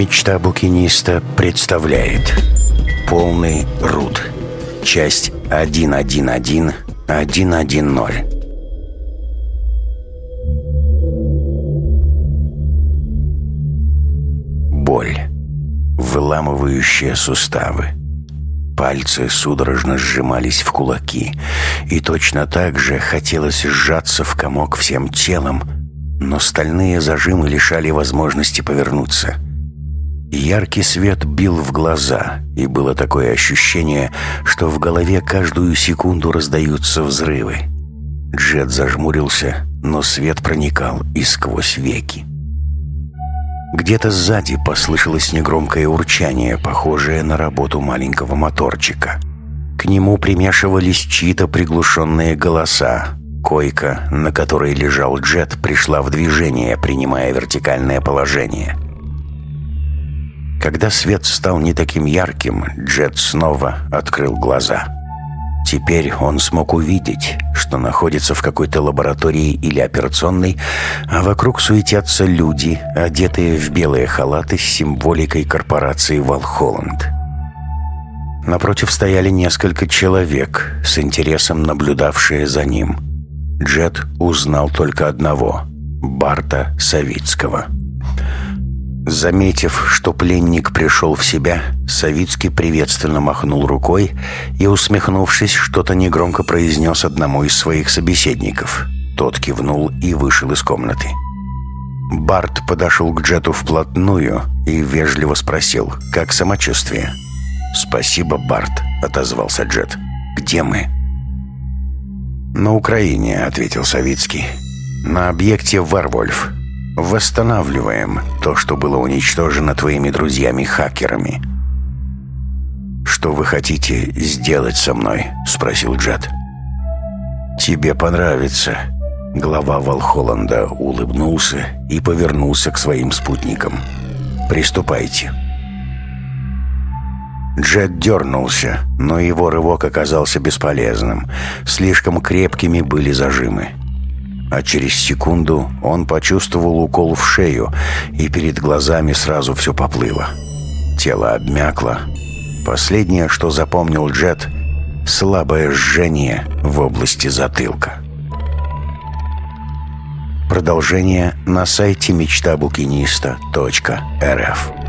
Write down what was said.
Мечта букиниста представляет Полный руд Часть 1.1.1.1.1.0 Боль Выламывающая суставы. Пальцы судорожно сжимались в кулаки. И точно так же хотелось сжаться в комок всем телом Но стальные зажимы лишали возможности повернуться – Яркий свет бил в глаза, и было такое ощущение, что в голове каждую секунду раздаются взрывы. Джет зажмурился, но свет проникал и сквозь веки. Где-то сзади послышалось негромкое урчание, похожее на работу маленького моторчика. К нему примешивались чьи-то приглушенные голоса. Койка, на которой лежал Джет, пришла в движение, принимая вертикальное положение – когда свет стал не таким ярким, Джет снова открыл глаза. Теперь он смог увидеть, что находится в какой-то лаборатории или операционной, а вокруг суетятся люди, одетые в белые халаты с символикой корпорации «Валхолланд». Напротив стояли несколько человек, с интересом наблюдавшие за ним. Джет узнал только одного – Барта Савицкого – Заметив, что пленник пришел в себя, Савицкий приветственно махнул рукой и, усмехнувшись, что-то негромко произнес одному из своих собеседников. Тот кивнул и вышел из комнаты. Барт подошел к Джету вплотную и вежливо спросил, как самочувствие. «Спасибо, Барт», — отозвался Джет. «Где мы?» «На Украине», — ответил Савицкий. «На объекте Варвольф. Восстанавливаем то, что было уничтожено твоими друзьями-хакерами. «Что вы хотите сделать со мной?» — спросил Джет. «Тебе понравится». Глава Волхолланда улыбнулся и повернулся к своим спутникам. «Приступайте». Джет дернулся, но его рывок оказался бесполезным. Слишком крепкими были зажимы а через секунду он почувствовал укол в шею, и перед глазами сразу все поплыло. Тело обмякло. Последнее, что запомнил Джет — слабое жжение в области затылка. Продолжение на сайте мечтабукиниста.рф